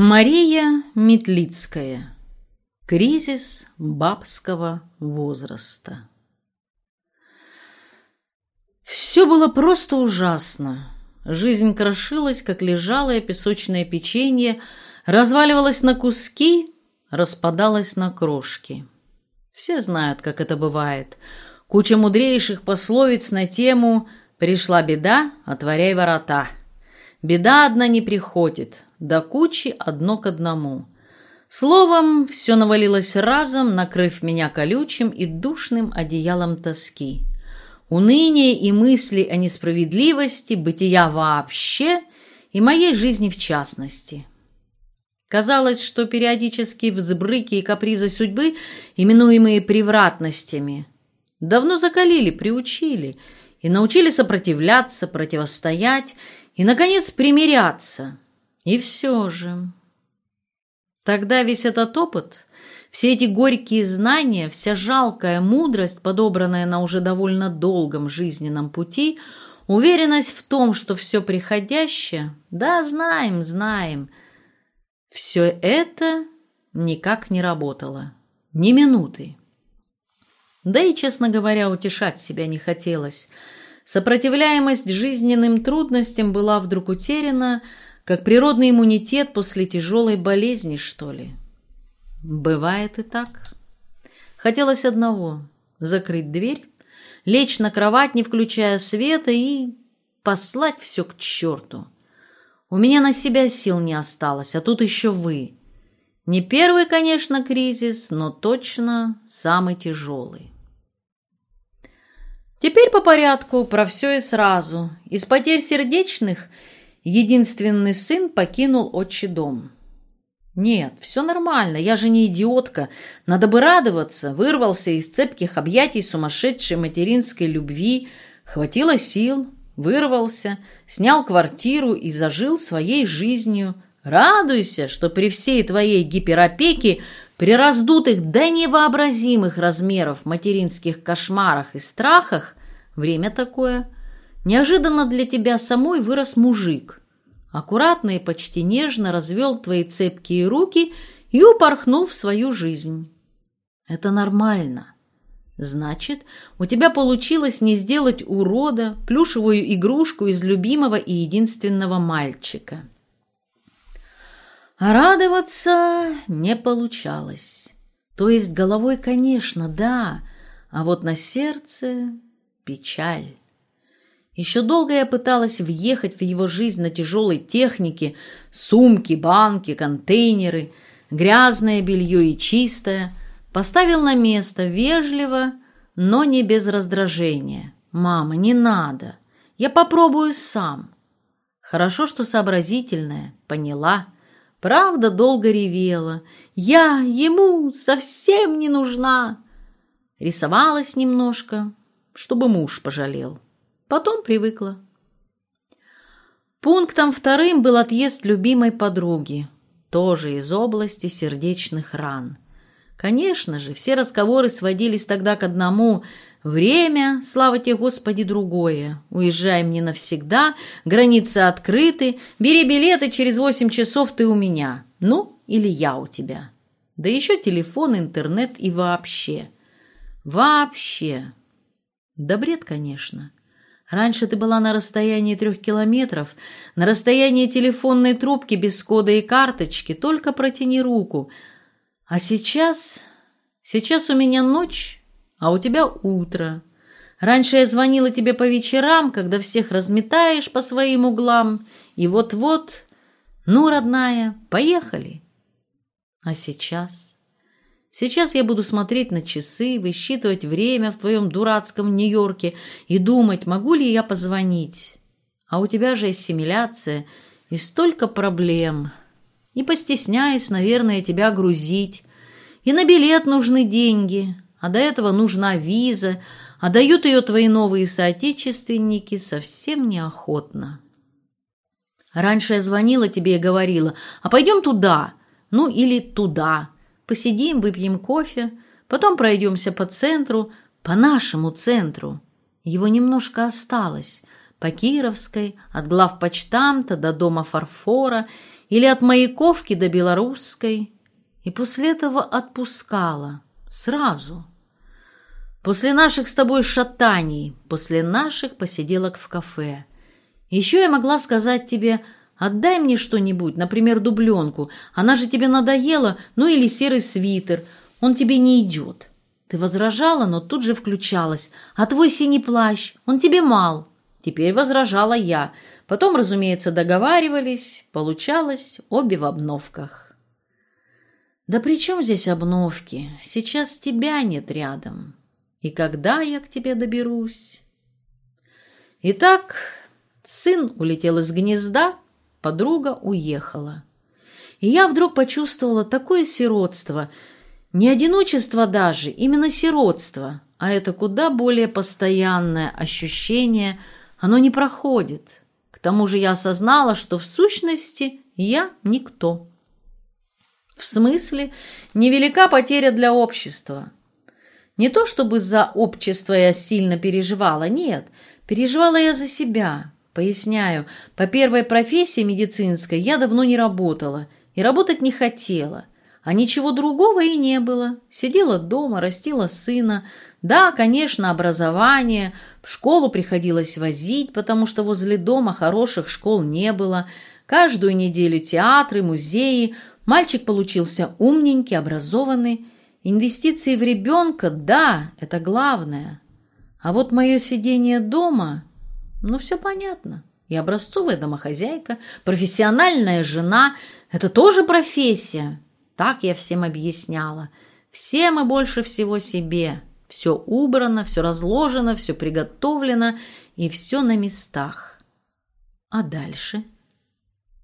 Мария Метлицкая. Кризис бабского возраста. Все было просто ужасно. Жизнь крошилась, как лежалое песочное печенье, разваливалась на куски, распадалась на крошки. Все знают, как это бывает. Куча мудрейших пословиц на тему «Пришла беда, отворяй ворота». Беда одна не приходит, до кучи одно к одному. Словом, все навалилось разом, накрыв меня колючим и душным одеялом тоски. Уныние и мысли о несправедливости, бытия вообще и моей жизни в частности. Казалось, что периодические взбрыки и капризы судьбы, именуемые превратностями, давно закалили, приучили и научили сопротивляться, противостоять и, наконец, примиряться. И все же... Тогда весь этот опыт, все эти горькие знания, вся жалкая мудрость, подобранная на уже довольно долгом жизненном пути, уверенность в том, что все приходящее, да, знаем, знаем, все это никак не работало. Ни минуты. Да и, честно говоря, утешать себя не хотелось – Сопротивляемость жизненным трудностям была вдруг утеряна, как природный иммунитет после тяжелой болезни, что ли. Бывает и так. Хотелось одного — закрыть дверь, лечь на кровать, не включая света, и послать все к черту. У меня на себя сил не осталось, а тут еще вы. Не первый, конечно, кризис, но точно самый тяжелый. Теперь по порядку, про все и сразу. Из потерь сердечных единственный сын покинул отчий дом. Нет, все нормально, я же не идиотка. Надо бы радоваться. Вырвался из цепких объятий сумасшедшей материнской любви. Хватило сил, вырвался, снял квартиру и зажил своей жизнью. Радуйся, что при всей твоей гиперопеке при раздутых до невообразимых размеров материнских кошмарах и страхах, время такое, неожиданно для тебя самой вырос мужик. Аккуратно и почти нежно развел твои цепкие руки и упорхнул в свою жизнь. Это нормально. Значит, у тебя получилось не сделать урода, плюшевую игрушку из любимого и единственного мальчика. А радоваться не получалось. То есть головой, конечно, да, а вот на сердце печаль. Еще долго я пыталась въехать в его жизнь на тяжелой технике, сумки, банки, контейнеры, грязное белье и чистое. Поставил на место вежливо, но не без раздражения. «Мама, не надо. Я попробую сам». Хорошо, что сообразительная, поняла – Правда долго ревела. Я ему совсем не нужна. Рисовалась немножко, чтобы муж пожалел. Потом привыкла. Пунктом вторым был отъезд любимой подруги, тоже из области сердечных ран. Конечно же, все разговоры сводились тогда к одному – Время, слава тебе, Господи, другое. Уезжаем не навсегда, границы открыты, бери билеты, через восемь часов ты у меня. Ну, или я у тебя. Да еще телефон, интернет и вообще. Вообще. Да бред, конечно. Раньше ты была на расстоянии трех километров, на расстоянии телефонной трубки без кода и карточки, только протяни руку. А сейчас... Сейчас у меня ночь а у тебя утро. Раньше я звонила тебе по вечерам, когда всех разметаешь по своим углам, и вот-вот, ну, родная, поехали. А сейчас? Сейчас я буду смотреть на часы, высчитывать время в твоем дурацком Нью-Йорке и думать, могу ли я позвонить. А у тебя же ассимиляция и столько проблем. И постесняюсь, наверное, тебя грузить. И на билет нужны деньги, а до этого нужна виза, а дают ее твои новые соотечественники совсем неохотно. Раньше я звонила тебе и говорила, а пойдем туда, ну или туда. Посидим, выпьем кофе, потом пройдемся по центру, по нашему центру. Его немножко осталось, по Кировской, от главпочтамта до дома фарфора, или от Маяковки до Белорусской, и после этого отпускала сразу. После наших с тобой шатаний, после наших посиделок в кафе. Еще я могла сказать тебе «отдай мне что-нибудь, например, дубленку, она же тебе надоела, ну или серый свитер, он тебе не идет». Ты возражала, но тут же включалась. «А твой синий плащ, он тебе мал». Теперь возражала я. Потом, разумеется, договаривались. Получалось обе в обновках. «Да при чем здесь обновки? Сейчас тебя нет рядом. И когда я к тебе доберусь?» Итак, сын улетел из гнезда, подруга уехала. И я вдруг почувствовала такое сиротство – не одиночество даже, именно сиротство, а это куда более постоянное ощущение, оно не проходит. К тому же я осознала, что в сущности я никто. В смысле, невелика потеря для общества. Не то чтобы за общество я сильно переживала, нет, переживала я за себя. Поясняю, по первой профессии медицинской я давно не работала и работать не хотела – а ничего другого и не было. Сидела дома, растила сына. Да, конечно, образование. В школу приходилось возить, потому что возле дома хороших школ не было. Каждую неделю театры, музеи. Мальчик получился умненький, образованный. Инвестиции в ребенка, да, это главное. А вот мое сидение дома, ну, все понятно. И образцовая домохозяйка, профессиональная жена – это тоже профессия. Так я всем объясняла. Всем и больше всего себе. Все убрано, все разложено, все приготовлено и все на местах. А дальше?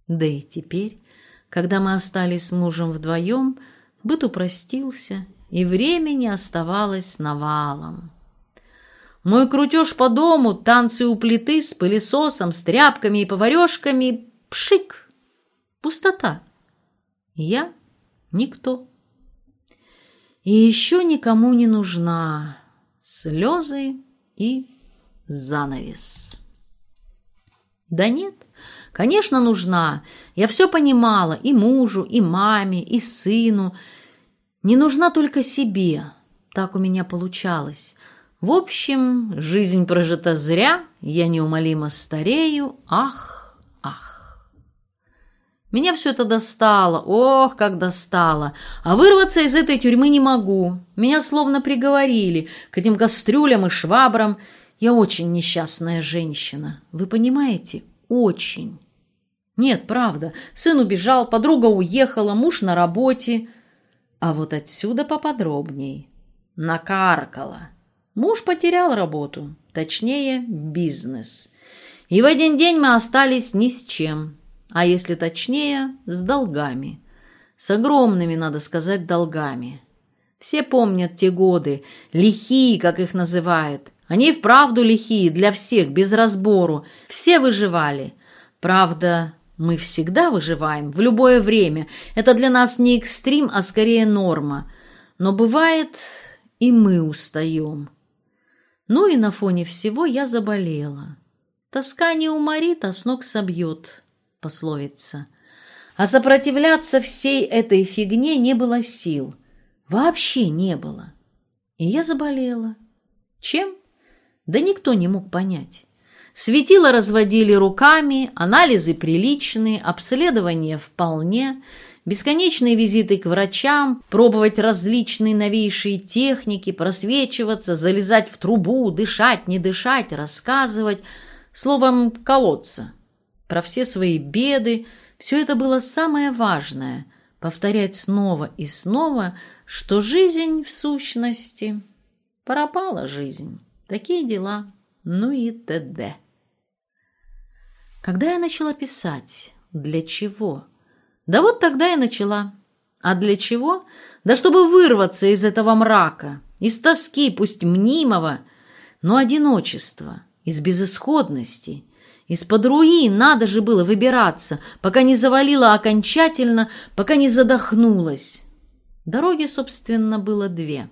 Да и теперь, когда мы остались с мужем вдвоем, быт упростился, и времени оставалось навалом. Мой крутеж по дому, танцы у плиты с пылесосом, с тряпками и поварешками — пшик, пустота. Я Никто. И еще никому не нужна слезы и занавес. Да нет, конечно, нужна. Я все понимала, и мужу, и маме, и сыну. Не нужна только себе. Так у меня получалось. В общем, жизнь прожита зря, я неумолимо старею. Ах, ах. Меня все это достало, ох, как достало. А вырваться из этой тюрьмы не могу. Меня словно приговорили к этим кастрюлям и швабрам. Я очень несчастная женщина. Вы понимаете? Очень. Нет, правда. Сын убежал, подруга уехала, муж на работе. А вот отсюда поподробней. Накаркала. Муж потерял работу, точнее, бизнес. И в один день мы остались ни с чем а если точнее, с долгами. С огромными, надо сказать, долгами. Все помнят те годы, лихие, как их называют. Они вправду лихие, для всех, без разбору. Все выживали. Правда, мы всегда выживаем, в любое время. Это для нас не экстрим, а скорее норма. Но бывает, и мы устаем. Ну и на фоне всего я заболела. Тоска не уморит, а с ног собьет пословица. А сопротивляться всей этой фигне не было сил. Вообще не было. И я заболела. Чем? Да никто не мог понять. Светило разводили руками, анализы приличные, обследования вполне, бесконечные визиты к врачам, пробовать различные новейшие техники, просвечиваться, залезать в трубу, дышать, не дышать, рассказывать, словом, колоться про все свои беды. Все это было самое важное — повторять снова и снова, что жизнь в сущности пропала жизнь. Такие дела, ну и т.д. Когда я начала писать? Для чего? Да вот тогда и начала. А для чего? Да чтобы вырваться из этого мрака, из тоски, пусть мнимого, но одиночества, из безысходности, из-под руин надо же было выбираться, пока не завалило окончательно, пока не задохнулась. Дороги, собственно, было две.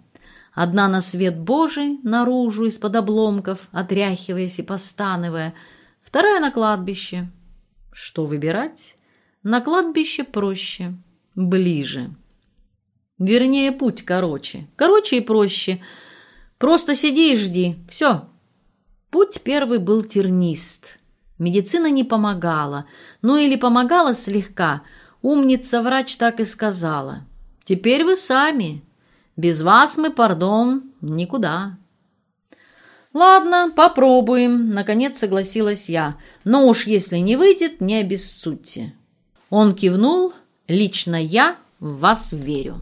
Одна на свет Божий, наружу, из-под обломков, отряхиваясь и постановая. Вторая на кладбище. Что выбирать? На кладбище проще, ближе. Вернее, путь короче. Короче и проще. Просто сиди и жди. Все. Путь первый был тернист. Медицина не помогала. Ну или помогала слегка. Умница врач так и сказала. Теперь вы сами. Без вас мы, пардон, никуда. «Ладно, попробуем», — наконец согласилась я. «Но уж если не выйдет, не обессудьте». Он кивнул. «Лично я в вас верю».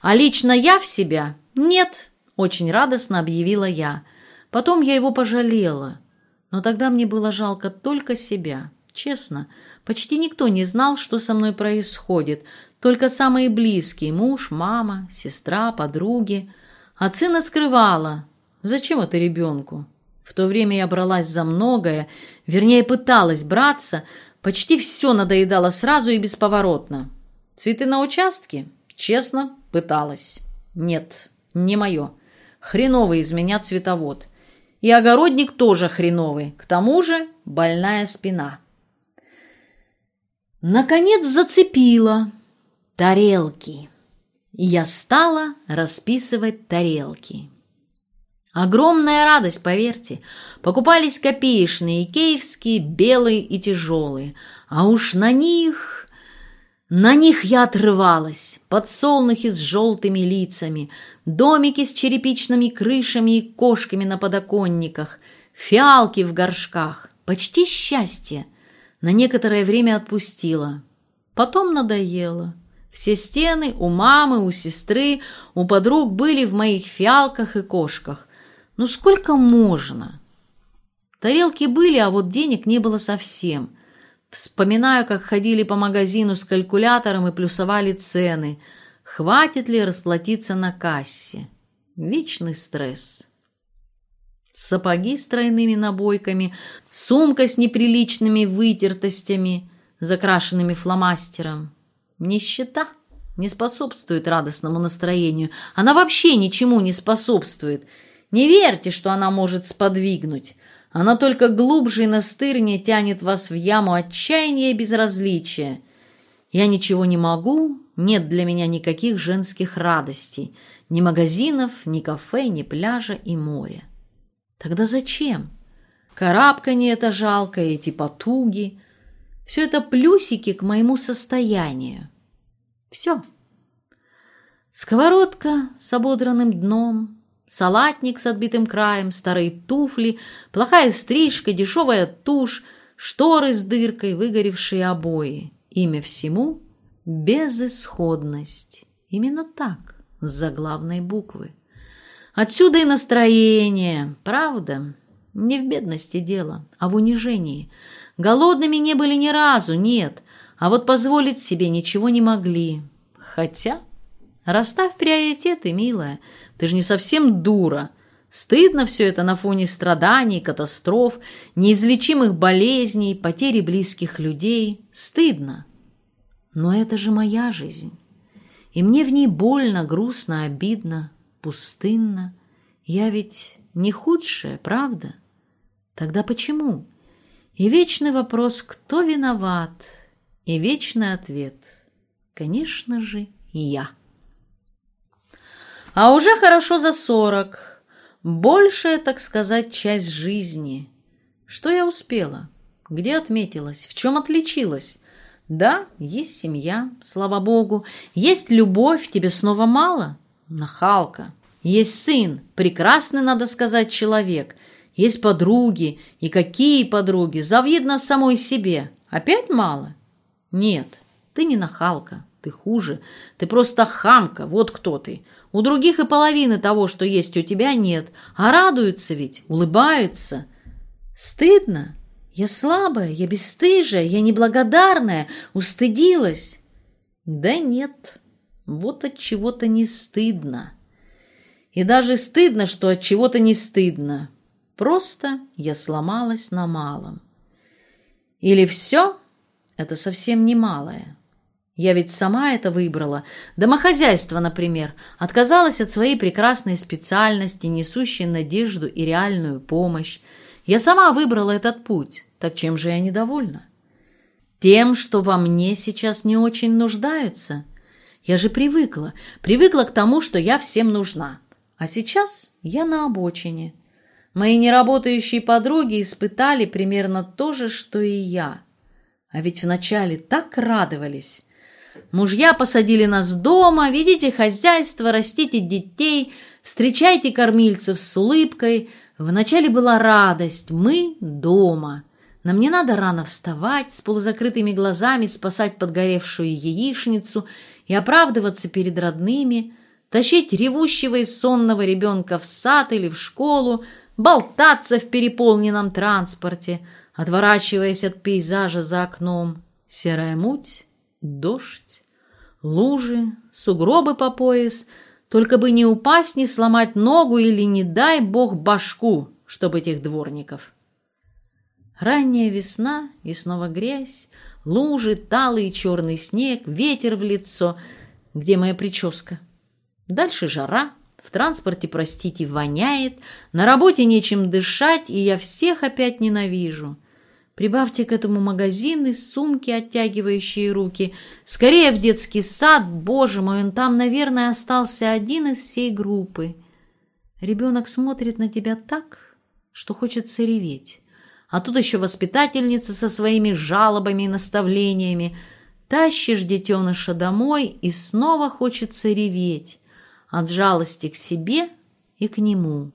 «А лично я в себя? Нет», — очень радостно объявила я. Потом я его пожалела. Но тогда мне было жалко только себя. Честно, почти никто не знал, что со мной происходит. Только самые близкие – муж, мама, сестра, подруги. От сына скрывала. Зачем это ребенку? В то время я бралась за многое, вернее, пыталась браться. Почти все надоедало сразу и бесповоротно. Цветы на участке? Честно, пыталась. Нет, не мое. Хреновый из меня цветовод. И огородник тоже хреновый. К тому же больная спина. Наконец зацепила. Тарелки. я стала расписывать тарелки. Огромная радость, поверьте. Покупались копеечные, киевские, белые и тяжелые. А уж на них... На них я отрывалась. Подсолнухи с желтыми лицами, домики с черепичными крышами и кошками на подоконниках, фиалки в горшках. Почти счастье. На некоторое время отпустила. Потом надоело. Все стены у мамы, у сестры, у подруг были в моих фиалках и кошках. Ну сколько можно? Тарелки были, а вот денег не было совсем. Вспоминаю, как ходили по магазину с калькулятором и плюсовали цены. Хватит ли расплатиться на кассе? Вечный стресс. Сапоги с тройными набойками, сумка с неприличными вытертостями, закрашенными фломастером. Нищета не способствует радостному настроению. Она вообще ничему не способствует. Не верьте, что она может сподвигнуть. Она только глубже и настырнее тянет вас в яму отчаяния и безразличия. Я ничего не могу, нет для меня никаких женских радостей, ни магазинов, ни кафе, ни пляжа и моря. Тогда зачем? Карабканье это жалкое, эти потуги. Все это плюсики к моему состоянию. Все. Сковородка с ободранным дном, салатник с отбитым краем, старые туфли, плохая стрижка, дешевая тушь, шторы с дыркой, выгоревшие обои. Имя всему — безысходность. Именно так, с заглавной буквы. Отсюда и настроение, правда? Не в бедности дело, а в унижении. Голодными не были ни разу, нет, а вот позволить себе ничего не могли. Хотя, расставь приоритеты, милая, — ты же не совсем дура. Стыдно все это на фоне страданий, катастроф, неизлечимых болезней, потери близких людей. Стыдно. Но это же моя жизнь. И мне в ней больно, грустно, обидно, пустынно. Я ведь не худшая, правда? Тогда почему? И вечный вопрос, кто виноват? И вечный ответ, конечно же, я. А уже хорошо за сорок. Большая, так сказать, часть жизни. Что я успела? Где отметилась? В чем отличилась? Да, есть семья, слава богу. Есть любовь, тебе снова мало? Нахалка. Есть сын, прекрасный, надо сказать, человек. Есть подруги. И какие подруги? Завидно самой себе. Опять мало? Нет, ты не нахалка. Ты хуже. Ты просто хамка. Вот кто ты. У других и половины того, что есть у тебя, нет. А радуются ведь, улыбаются. Стыдно? Я слабая, я бесстыжая, я неблагодарная, устыдилась. Да нет, вот от чего-то не стыдно. И даже стыдно, что от чего-то не стыдно. Просто я сломалась на малом. Или все — это совсем не малое. Я ведь сама это выбрала. Домохозяйство, например, отказалась от своей прекрасной специальности, несущей надежду и реальную помощь. Я сама выбрала этот путь. Так чем же я недовольна? Тем, что во мне сейчас не очень нуждаются. Я же привыкла, привыкла к тому, что я всем нужна. А сейчас я на обочине. Мои неработающие подруги испытали примерно то же, что и я. А ведь вначале так радовались. Мужья посадили нас дома, ведите хозяйство, растите детей, встречайте кормильцев с улыбкой. Вначале была радость, мы дома. Нам не надо рано вставать, с полузакрытыми глазами спасать подгоревшую яичницу и оправдываться перед родными, тащить ревущего и сонного ребенка в сад или в школу, болтаться в переполненном транспорте, отворачиваясь от пейзажа за окном. Серая муть, дождь, лужи, сугробы по пояс, только бы не упасть, не сломать ногу или, не дай бог, башку, чтобы этих дворников. Ранняя весна и снова грязь, лужи, талый черный снег, ветер в лицо. Где моя прическа? Дальше жара, в транспорте, простите, воняет, на работе нечем дышать, и я всех опять ненавижу. Прибавьте к этому магазины, сумки, оттягивающие руки. Скорее в детский сад, боже мой, он там, наверное, остался один из всей группы. Ребенок смотрит на тебя так, что хочется реветь. А тут еще воспитательница со своими жалобами и наставлениями. Тащишь детеныша домой, и снова хочется реветь от жалости к себе и к нему.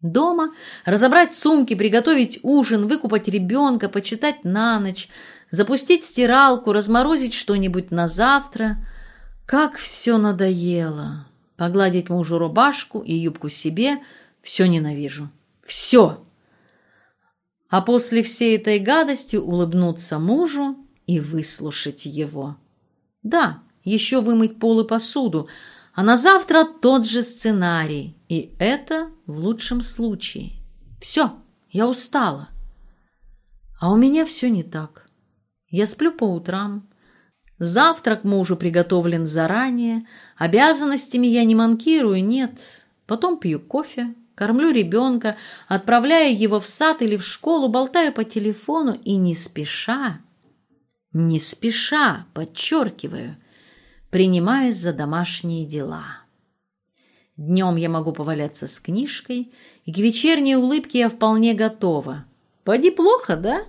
Дома разобрать сумки, приготовить ужин, выкупать ребенка, почитать на ночь, запустить стиралку, разморозить что-нибудь на завтра. Как все надоело! Погладить мужу рубашку и юбку себе – все ненавижу. Все! А после всей этой гадости улыбнуться мужу и выслушать его. Да, еще вымыть пол и посуду – а на завтра тот же сценарий. И это в лучшем случае. Все, я устала. А у меня все не так. Я сплю по утрам. Завтрак мужу приготовлен заранее. Обязанностями я не манкирую, нет. Потом пью кофе, кормлю ребенка, отправляю его в сад или в школу, болтаю по телефону и не спеша, не спеша, подчеркиваю – принимаюсь за домашние дела. Днем я могу поваляться с книжкой, и к вечерней улыбке я вполне готова. Поди плохо, да?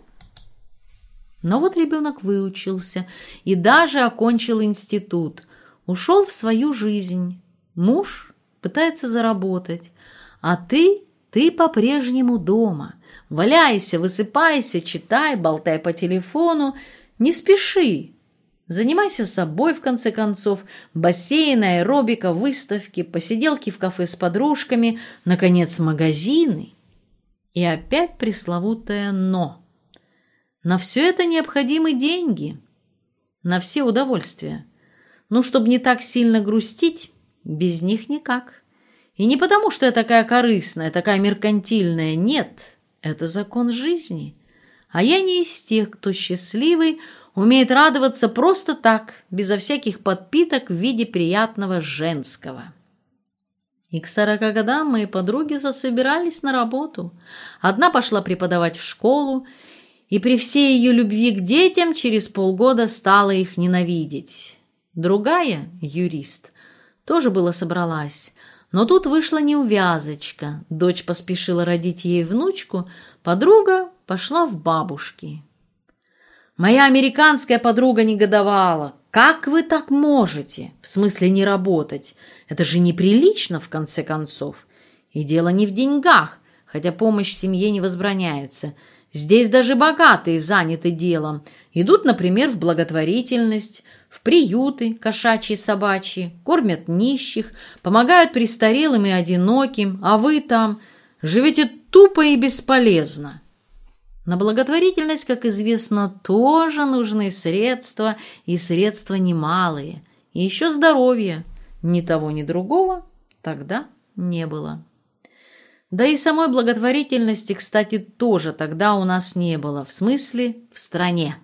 Но вот ребенок выучился и даже окончил институт, ушел в свою жизнь. Муж пытается заработать, а ты, ты по-прежнему дома. Валяйся, высыпайся, читай, болтай по телефону, не спеши, Занимайся собой, в конце концов. Бассейн, аэробика, выставки, посиделки в кафе с подружками, наконец, магазины. И опять пресловутое «но». На все это необходимы деньги. На все удовольствия. Ну, чтобы не так сильно грустить, без них никак. И не потому, что я такая корыстная, такая меркантильная. Нет, это закон жизни. А я не из тех, кто счастливый, умеет радоваться просто так, безо всяких подпиток в виде приятного женского. И к сорока годам мои подруги засобирались на работу. Одна пошла преподавать в школу, и при всей ее любви к детям через полгода стала их ненавидеть. Другая, юрист, тоже была собралась, но тут вышла неувязочка. Дочь поспешила родить ей внучку, подруга пошла в бабушки. Моя американская подруга негодовала. «Как вы так можете? В смысле не работать? Это же неприлично, в конце концов. И дело не в деньгах, хотя помощь семье не возбраняется. Здесь даже богатые заняты делом. Идут, например, в благотворительность, в приюты кошачьи собачьи, кормят нищих, помогают престарелым и одиноким, а вы там живете тупо и бесполезно». На благотворительность, как известно, тоже нужны средства, и средства немалые. И еще здоровье. Ни того, ни другого тогда не было. Да и самой благотворительности, кстати, тоже тогда у нас не было, в смысле в стране.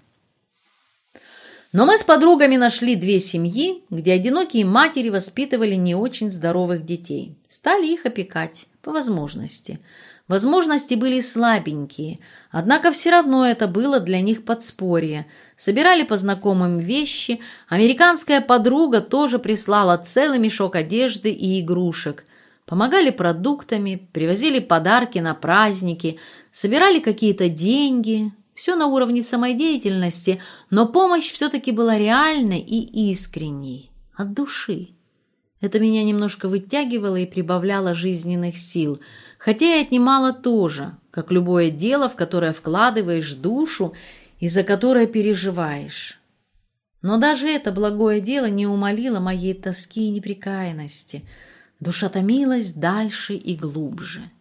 Но мы с подругами нашли две семьи, где одинокие матери воспитывали не очень здоровых детей. Стали их опекать, по возможности – Возможности были слабенькие, однако все равно это было для них подспорье. Собирали по знакомым вещи, американская подруга тоже прислала целый мешок одежды и игрушек. Помогали продуктами, привозили подарки на праздники, собирали какие-то деньги. Все на уровне самодеятельности, но помощь все-таки была реальной и искренней, от души. Это меня немножко вытягивало и прибавляло жизненных сил – хотя и отнимала тоже, как любое дело, в которое вкладываешь душу и за которое переживаешь. Но даже это благое дело не умолило моей тоски и неприкаянности. Душа томилась дальше и глубже.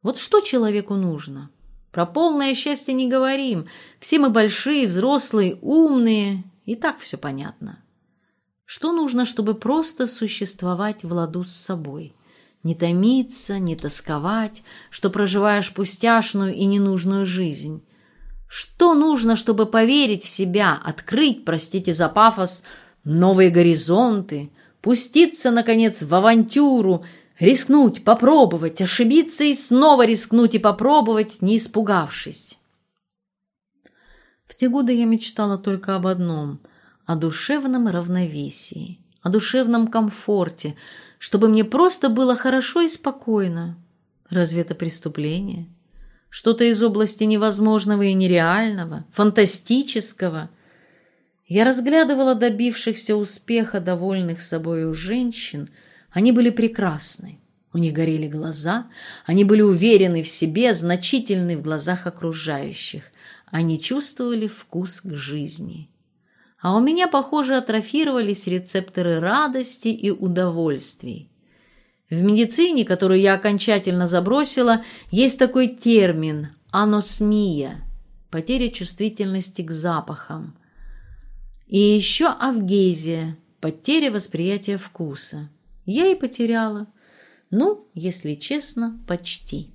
Вот что человеку нужно? Про полное счастье не говорим. Все мы большие, взрослые, умные, и так все понятно. Что нужно, чтобы просто существовать в ладу с собой? не томиться, не тосковать, что проживаешь пустяшную и ненужную жизнь. Что нужно, чтобы поверить в себя, открыть, простите за пафос, новые горизонты, пуститься, наконец, в авантюру, рискнуть, попробовать, ошибиться и снова рискнуть и попробовать, не испугавшись? В те годы я мечтала только об одном – о душевном равновесии, о душевном комфорте – чтобы мне просто было хорошо и спокойно. Разве это преступление? Что-то из области невозможного и нереального, фантастического. Я разглядывала добившихся успеха довольных собою женщин. Они были прекрасны. У них горели глаза, они были уверены в себе, значительны в глазах окружающих. Они чувствовали вкус к жизни а у меня, похоже, атрофировались рецепторы радости и удовольствий. В медицине, которую я окончательно забросила, есть такой термин – аносмия – потеря чувствительности к запахам. И еще авгезия – потеря восприятия вкуса. Я и потеряла. Ну, если честно, почти.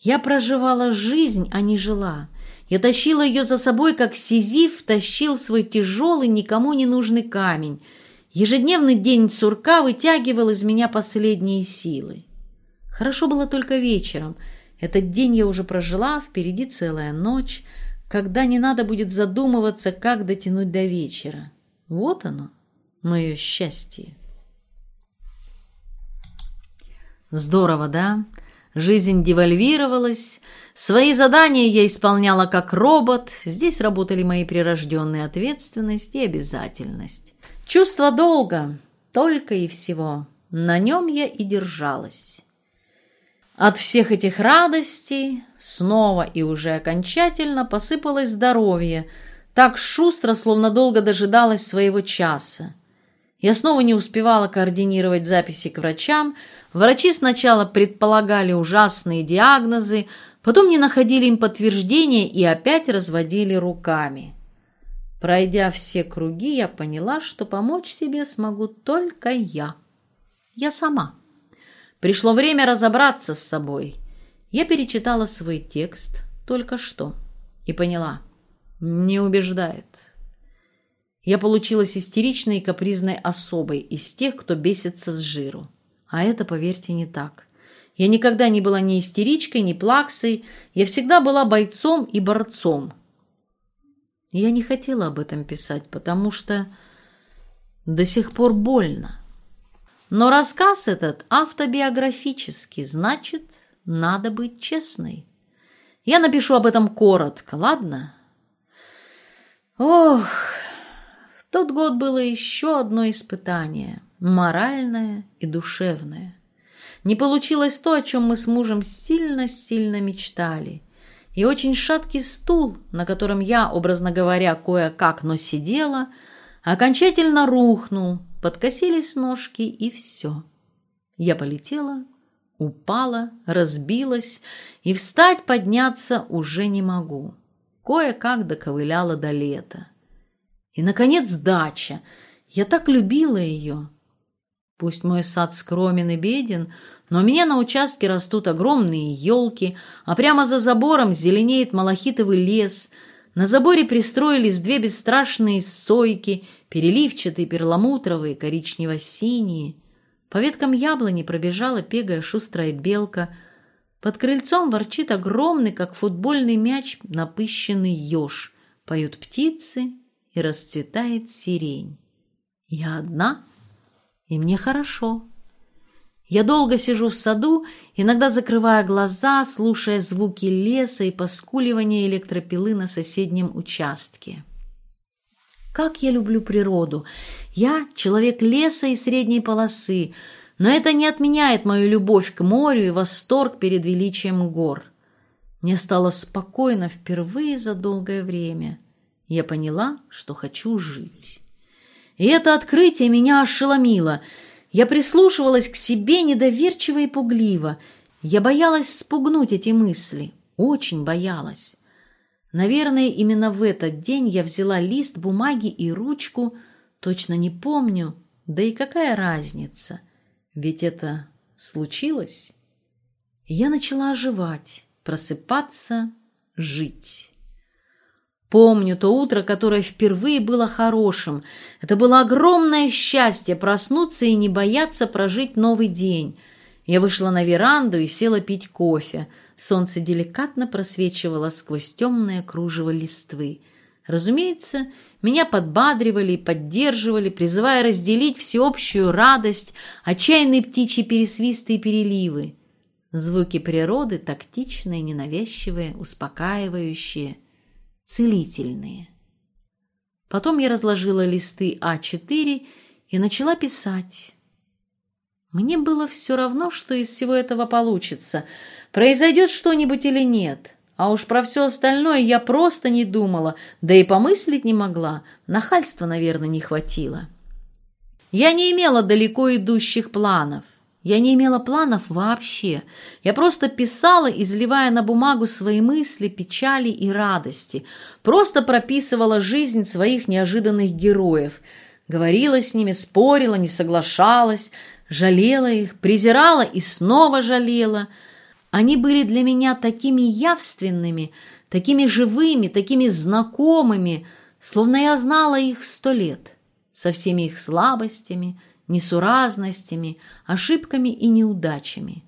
Я проживала жизнь, а не жила – я тащила ее за собой, как Сизиф тащил свой тяжелый, никому не нужный камень. Ежедневный день сурка вытягивал из меня последние силы. Хорошо было только вечером. Этот день я уже прожила, впереди целая ночь, когда не надо будет задумываться, как дотянуть до вечера. Вот оно, мое счастье. Здорово, да? Жизнь девальвировалась, Свои задания я исполняла как робот, здесь работали мои прирожденные ответственность и обязательность. Чувство долга, только и всего, на нем я и держалась. От всех этих радостей снова и уже окончательно посыпалось здоровье, так шустро, словно долго дожидалась своего часа. Я снова не успевала координировать записи к врачам, врачи сначала предполагали ужасные диагнозы, Потом не находили им подтверждения и опять разводили руками. Пройдя все круги, я поняла, что помочь себе смогу только я. Я сама. Пришло время разобраться с собой. Я перечитала свой текст только что и поняла. Не убеждает. Я получилась истеричной и капризной особой из тех, кто бесится с жиру. А это, поверьте, не так. Я никогда не была ни истеричкой, ни плаксой. Я всегда была бойцом и борцом. Я не хотела об этом писать, потому что до сих пор больно. Но рассказ этот автобиографический, значит, надо быть честной. Я напишу об этом коротко, ладно? Ох, в тот год было еще одно испытание, моральное и душевное. Не получилось то, о чем мы с мужем сильно-сильно мечтали. И очень шаткий стул, на котором я, образно говоря, кое-как, но сидела, окончательно рухнул, подкосились ножки и все. Я полетела, упала, разбилась, и встать, подняться уже не могу. Кое-как доковыляла до лета. И, наконец, дача. Я так любила ее. Пусть мой сад скромен и беден, но у меня на участке растут огромные елки, а прямо за забором зеленеет малахитовый лес. На заборе пристроились две бесстрашные сойки, переливчатые, перламутровые, коричнево-синие. По веткам яблони пробежала пегая шустрая белка. Под крыльцом ворчит огромный, как футбольный мяч, напыщенный еж. Поют птицы и расцветает сирень. Я одна, и мне хорошо. Я долго сижу в саду, иногда закрывая глаза, слушая звуки леса и поскуливания электропилы на соседнем участке. Как я люблю природу! Я человек леса и средней полосы, но это не отменяет мою любовь к морю и восторг перед величием гор. Мне стало спокойно впервые за долгое время. Я поняла, что хочу жить. И это открытие меня ошеломило. Я прислушивалась к себе недоверчиво и пугливо. Я боялась спугнуть эти мысли. Очень боялась. Наверное, именно в этот день я взяла лист бумаги и ручку, точно не помню, да и какая разница, ведь это случилось. я начала оживать, просыпаться, жить. Помню то утро, которое впервые было хорошим. Это было огромное счастье проснуться и не бояться прожить новый день. Я вышла на веранду и села пить кофе – Солнце деликатно просвечивало сквозь темное кружево листвы. Разумеется, меня подбадривали и поддерживали, призывая разделить всеобщую радость, отчаянные птичьи пересвисты и переливы. Звуки природы тактичные, ненавязчивые, успокаивающие, целительные. Потом я разложила листы А4 и начала писать. Мне было все равно, что из всего этого получится — произойдет что-нибудь или нет. А уж про все остальное я просто не думала, да и помыслить не могла. Нахальства, наверное, не хватило. Я не имела далеко идущих планов. Я не имела планов вообще. Я просто писала, изливая на бумагу свои мысли, печали и радости. Просто прописывала жизнь своих неожиданных героев. Говорила с ними, спорила, не соглашалась, жалела их, презирала и снова жалела – они были для меня такими явственными, такими живыми, такими знакомыми, словно я знала их сто лет, со всеми их слабостями, несуразностями, ошибками и неудачами.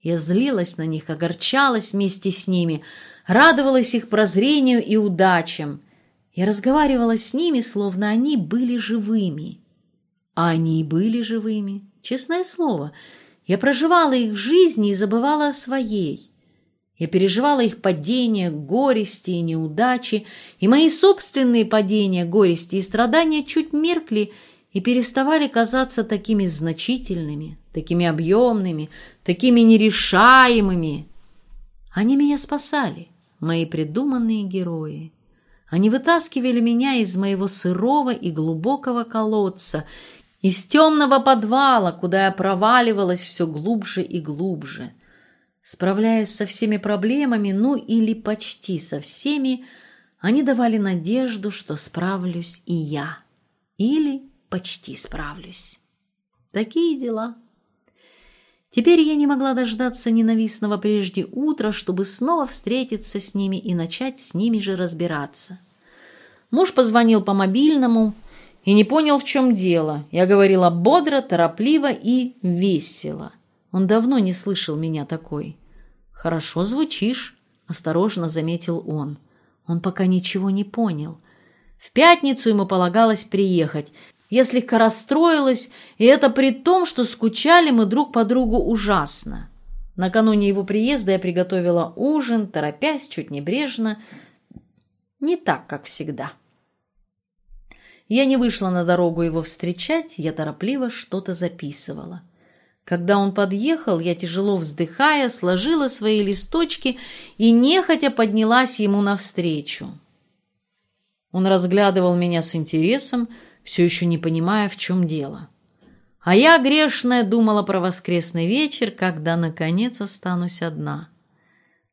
Я злилась на них, огорчалась вместе с ними, радовалась их прозрению и удачам. Я разговаривала с ними, словно они были живыми. А они и были живыми, честное слово — я проживала их жизни и забывала о своей. Я переживала их падения, горести и неудачи, и мои собственные падения, горести и страдания чуть меркли и переставали казаться такими значительными, такими объемными, такими нерешаемыми. Они меня спасали, мои придуманные герои. Они вытаскивали меня из моего сырого и глубокого колодца из темного подвала, куда я проваливалась все глубже и глубже. Справляясь со всеми проблемами, ну или почти со всеми, они давали надежду, что справлюсь и я. Или почти справлюсь. Такие дела. Теперь я не могла дождаться ненавистного прежде утра, чтобы снова встретиться с ними и начать с ними же разбираться. Муж позвонил по мобильному, и не понял, в чем дело. Я говорила бодро, торопливо и весело. Он давно не слышал меня такой. «Хорошо звучишь», — осторожно заметил он. Он пока ничего не понял. В пятницу ему полагалось приехать. Я слегка расстроилась, и это при том, что скучали мы друг по другу ужасно. Накануне его приезда я приготовила ужин, торопясь, чуть небрежно, не так, как всегда. Я не вышла на дорогу его встречать, я торопливо что-то записывала. Когда он подъехал, я, тяжело вздыхая, сложила свои листочки и нехотя поднялась ему навстречу. Он разглядывал меня с интересом, все еще не понимая, в чем дело. А я, грешная, думала про воскресный вечер, когда, наконец, останусь одна.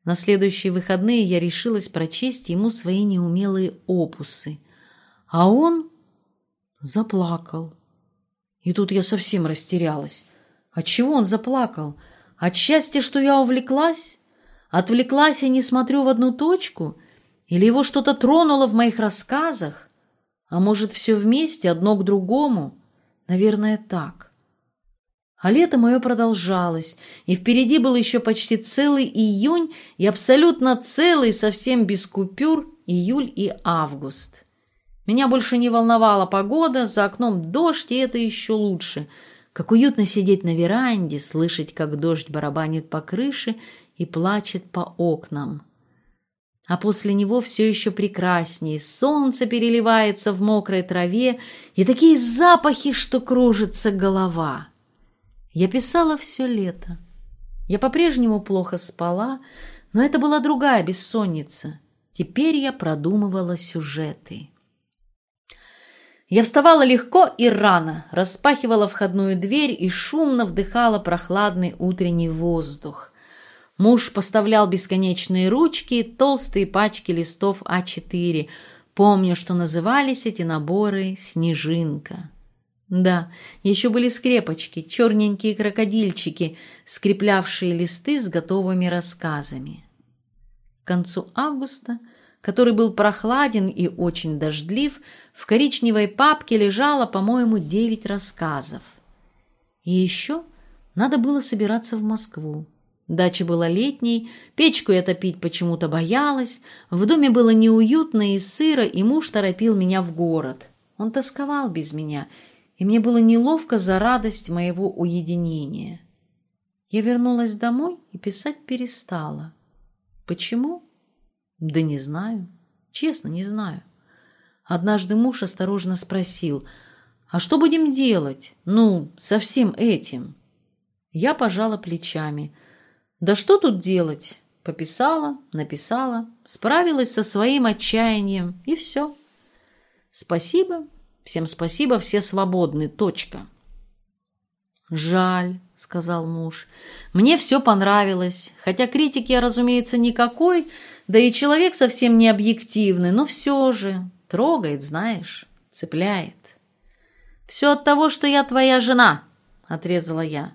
На следующие выходные я решилась прочесть ему свои неумелые опусы. А он заплакал. И тут я совсем растерялась. От чего он заплакал? От счастья, что я увлеклась? Отвлеклась и не смотрю в одну точку? Или его что-то тронуло в моих рассказах? А может, все вместе, одно к другому? Наверное, так. А лето мое продолжалось, и впереди был еще почти целый июнь и абсолютно целый, совсем без купюр, июль и август. Меня больше не волновала погода, за окном дождь, и это еще лучше. Как уютно сидеть на веранде, слышать, как дождь барабанит по крыше и плачет по окнам. А после него все еще прекраснее. Солнце переливается в мокрой траве, и такие запахи, что кружится голова. Я писала все лето. Я по-прежнему плохо спала, но это была другая бессонница. Теперь я продумывала сюжеты. Я вставала легко и рано, распахивала входную дверь и шумно вдыхала прохладный утренний воздух. Муж поставлял бесконечные ручки толстые пачки листов А4. Помню, что назывались эти наборы «Снежинка». Да, еще были скрепочки, черненькие крокодильчики, скреплявшие листы с готовыми рассказами. К концу августа, который был прохладен и очень дождлив, в коричневой папке лежало, по-моему, девять рассказов. И еще надо было собираться в Москву. Дача была летней, печку я топить почему-то боялась, в доме было неуютно и сыро, и муж торопил меня в город. Он тосковал без меня — и мне было неловко за радость моего уединения. Я вернулась домой и писать перестала. Почему? Да не знаю. Честно, не знаю. Однажды муж осторожно спросил, «А что будем делать? Ну, со всем этим?» Я пожала плечами. «Да что тут делать?» Пописала, написала, справилась со своим отчаянием, и все. Спасибо Всем спасибо, все свободны. Точка. Жаль, сказал муж. Мне все понравилось, хотя критики разумеется, никакой, да и человек совсем не объективный, но все же трогает, знаешь, цепляет. Все от того, что я твоя жена, отрезала я.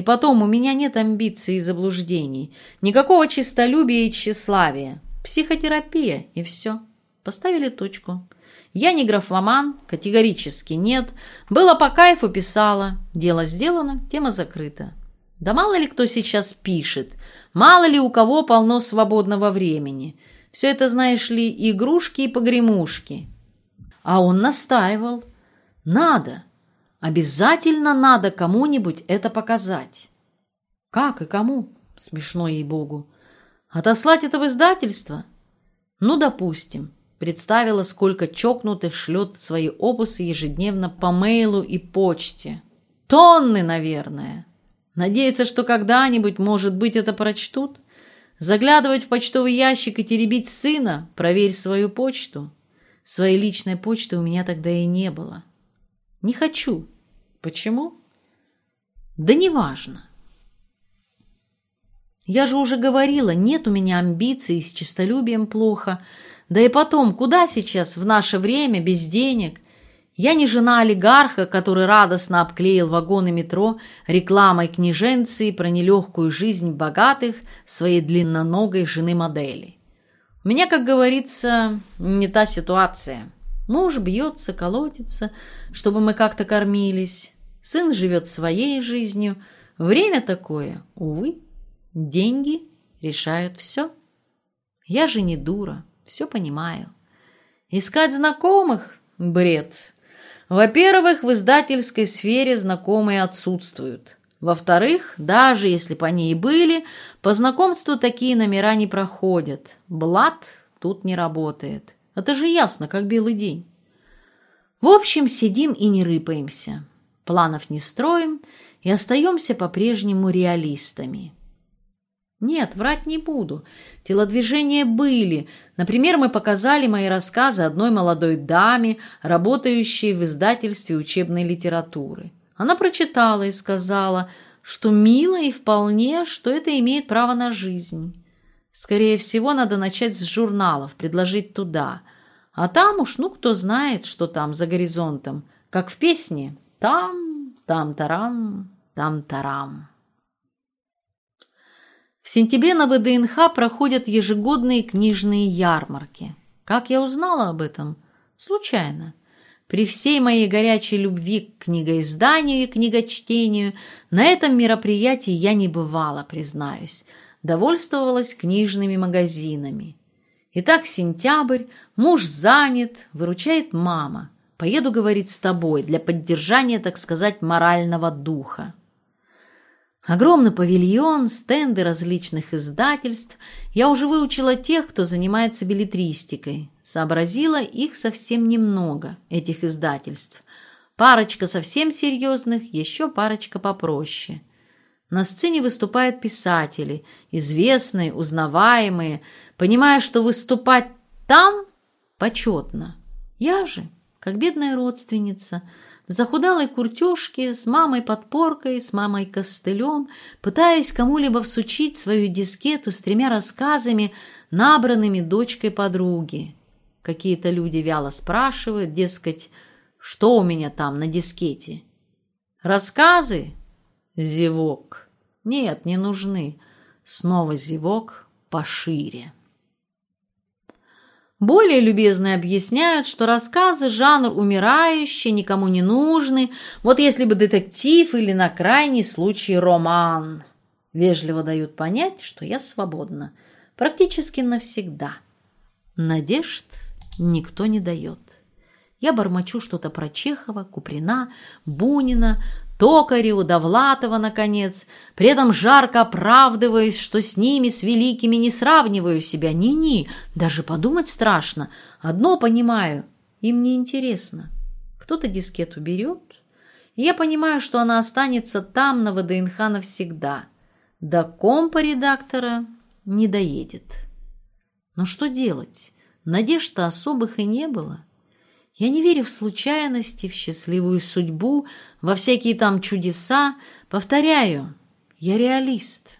И потом, у меня нет амбиций и заблуждений, никакого честолюбия и тщеславия. Психотерапия, и все. Поставили точку. Я не графоман, категорически нет. Было по кайфу, писала. Дело сделано, тема закрыта. Да мало ли кто сейчас пишет, мало ли у кого полно свободного времени. Все это, знаешь ли, игрушки и погремушки. А он настаивал. Надо, обязательно надо кому-нибудь это показать. Как и кому? Смешно ей-богу. Отослать это в издательство? Ну, допустим. Представила, сколько чокнутых шлет свои опусы ежедневно по мейлу и почте. Тонны, наверное. Надеяться, что когда-нибудь, может быть, это прочтут? Заглядывать в почтовый ящик и теребить сына? Проверь свою почту. Своей личной почты у меня тогда и не было. Не хочу. Почему? Да неважно. Я же уже говорила, нет у меня амбиций, с честолюбием плохо – да и потом, куда сейчас в наше время без денег? Я не жена олигарха, который радостно обклеил вагоны метро рекламой книженции про нелегкую жизнь богатых своей длинноногой жены-модели. У меня, как говорится, не та ситуация. Муж бьется, колотится, чтобы мы как-то кормились. Сын живет своей жизнью. Время такое, увы. Деньги решают все. Я же не дура. Все понимаю. Искать знакомых – бред. Во-первых, в издательской сфере знакомые отсутствуют. Во-вторых, даже если по ней были, по знакомству такие номера не проходят. Блат тут не работает. Это же ясно, как белый день. В общем, сидим и не рыпаемся. Планов не строим и остаемся по-прежнему реалистами. Нет, врать не буду. Телодвижения были. Например, мы показали мои рассказы одной молодой даме, работающей в издательстве учебной литературы. Она прочитала и сказала, что мило и вполне, что это имеет право на жизнь. Скорее всего, надо начать с журналов, предложить туда. А там уж, ну, кто знает, что там за горизонтом. Как в песне «Там, там-тарам, там-тарам». В сентябре на ВДНХ проходят ежегодные книжные ярмарки. Как я узнала об этом? Случайно. При всей моей горячей любви к книгоизданию и книгочтению на этом мероприятии я не бывала, признаюсь, довольствовалась книжными магазинами. Итак, сентябрь, муж занят, выручает мама. Поеду, говорит, с тобой для поддержания, так сказать, морального духа. Огромный павильон, стенды различных издательств. Я уже выучила тех, кто занимается билетристикой. Сообразила их совсем немного, этих издательств. Парочка совсем серьезных, еще парочка попроще. На сцене выступают писатели, известные, узнаваемые, понимая, что выступать там почетно. Я же, как бедная родственница, в захудалой куртежке, с мамой-подпоркой, с мамой-костылем, пытаюсь кому-либо всучить свою дискету с тремя рассказами, набранными дочкой подруги. Какие-то люди вяло спрашивают, дескать, что у меня там на дискете. Рассказы? Зевок. Нет, не нужны. Снова зевок пошире. Более любезные объясняют, что рассказы – жанр умирающий, никому не нужный. Вот если бы детектив или на крайний случай роман. Вежливо дают понять, что я свободна. Практически навсегда. Надежд никто не дает. Я бормочу что-то про Чехова, Куприна, Бунина, Токареву, Довлатова, наконец, при этом жарко оправдываясь, что с ними, с великими, не сравниваю себя. Ни-ни, даже подумать страшно. Одно понимаю, им не интересно. Кто-то дискету берет, и я понимаю, что она останется там, на ВДНХ, навсегда. До компа редактора не доедет. Но что делать? Надежд-то особых и не было. Я не верю в случайности, в счастливую судьбу, во всякие там чудеса. Повторяю, я реалист.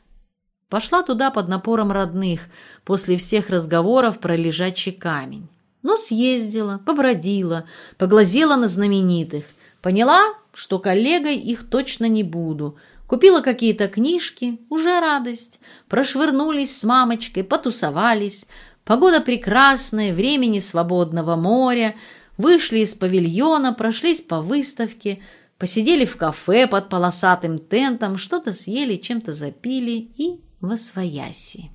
Пошла туда под напором родных, после всех разговоров про лежачий камень. Ну, съездила, побродила, поглазела на знаменитых. Поняла, что коллегой их точно не буду. Купила какие-то книжки, уже радость. Прошвырнулись с мамочкой, потусовались. Погода прекрасная, времени свободного моря – Вышли из павильона, прошлись по выставке, посидели в кафе под полосатым тентом, что-то съели, чем-то запили и восвояси.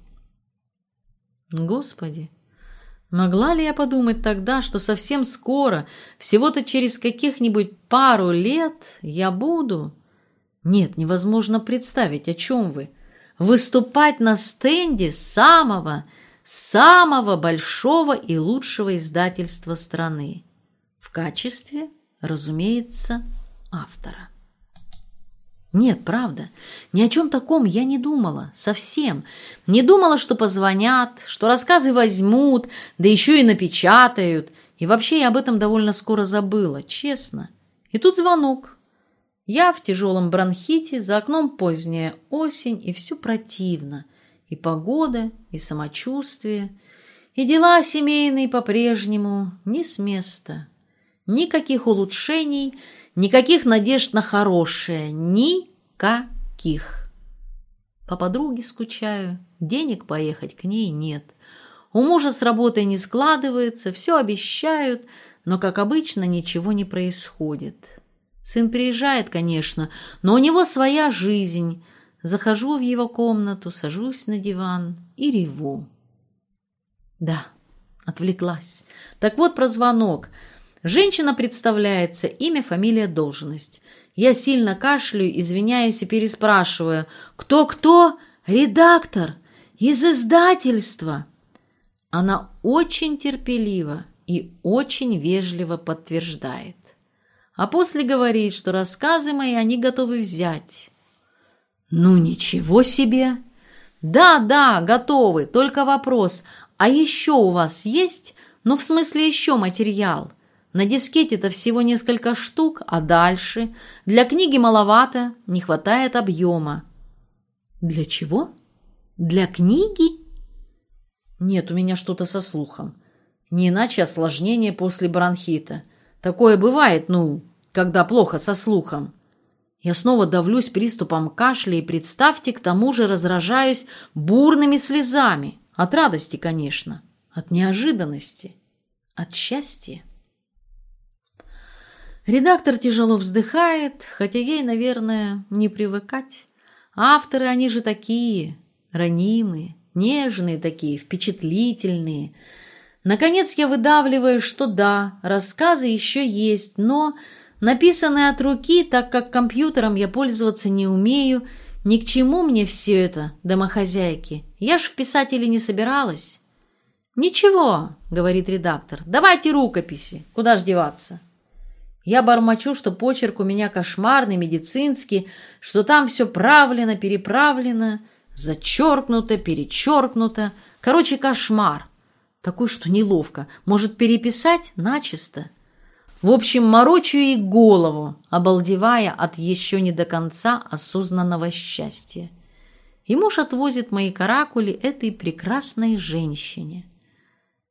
Господи, могла ли я подумать тогда, что совсем скоро, всего-то через каких-нибудь пару лет, я буду... Нет, невозможно представить, о чем вы. Выступать на стенде самого, самого большого и лучшего издательства страны качестве, разумеется, автора. Нет, правда, ни о чем таком я не думала, совсем. Не думала, что позвонят, что рассказы возьмут, да еще и напечатают. И вообще я об этом довольно скоро забыла, честно. И тут звонок. Я в тяжелом бронхите, за окном поздняя осень, и все противно. И погода, и самочувствие, и дела семейные по-прежнему не с места. Никаких улучшений, никаких надежд на хорошее, никаких. По подруге скучаю, денег поехать к ней нет. У мужа с работой не складывается, все обещают, но, как обычно, ничего не происходит. Сын приезжает, конечно, но у него своя жизнь. Захожу в его комнату, сажусь на диван и реву. Да, отвлеклась. Так вот про звонок – Женщина представляется, имя, фамилия, должность. Я сильно кашляю, извиняюсь и переспрашиваю. «Кто-кто? Редактор! Из издательства!» Она очень терпеливо и очень вежливо подтверждает. А после говорит, что рассказы мои они готовы взять. «Ну ничего себе!» «Да, да, готовы, только вопрос, а еще у вас есть, ну в смысле еще материал?» На дискете-то всего несколько штук, а дальше? Для книги маловато, не хватает объема. Для чего? Для книги? Нет, у меня что-то со слухом. Не иначе осложнение после бронхита. Такое бывает, ну, когда плохо со слухом. Я снова давлюсь приступом кашля и, представьте, к тому же разражаюсь бурными слезами. От радости, конечно. От неожиданности. От счастья. Редактор тяжело вздыхает, хотя ей, наверное, не привыкать. Авторы, они же такие, ранимые, нежные такие, впечатлительные. Наконец я выдавливаю, что да, рассказы еще есть, но написанные от руки, так как компьютером я пользоваться не умею, ни к чему мне все это, домохозяйки. Я ж в писатели не собиралась. «Ничего», — говорит редактор, — «давайте рукописи. Куда ж деваться?» Я бормочу, что почерк у меня кошмарный, медицинский, что там все правлено, переправлено, зачеркнуто, перечеркнуто. Короче, кошмар. Такой, что неловко. Может, переписать начисто? В общем, морочу ей голову, обалдевая от еще не до конца осознанного счастья. И муж отвозит мои каракули этой прекрасной женщине.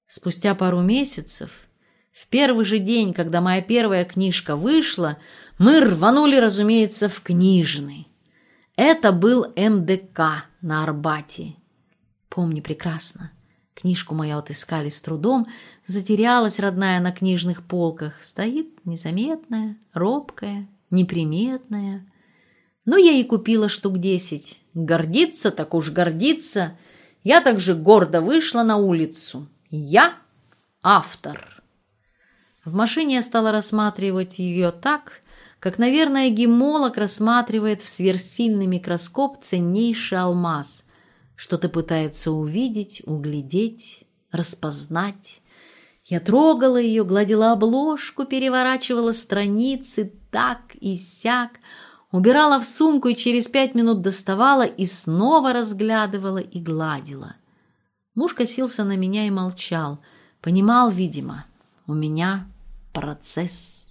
Спустя пару месяцев в первый же день, когда моя первая книжка вышла, мы рванули, разумеется, в книжный. Это был МДК на Арбате. Помню прекрасно. Книжку мою отыскали с трудом, затерялась родная на книжных полках. Стоит незаметная, робкая, неприметная. Ну, я и купила штук десять. Гордиться так уж гордиться. Я также гордо вышла на улицу. Я автор. В машине я стала рассматривать ее так, как, наверное, гемолог рассматривает в сверхсильный микроскоп ценнейший алмаз. Что-то пытается увидеть, углядеть, распознать. Я трогала ее, гладила обложку, переворачивала страницы так и сяк, убирала в сумку и через пять минут доставала и снова разглядывала и гладила. Муж косился на меня и молчал. Понимал, видимо, у меня процесс.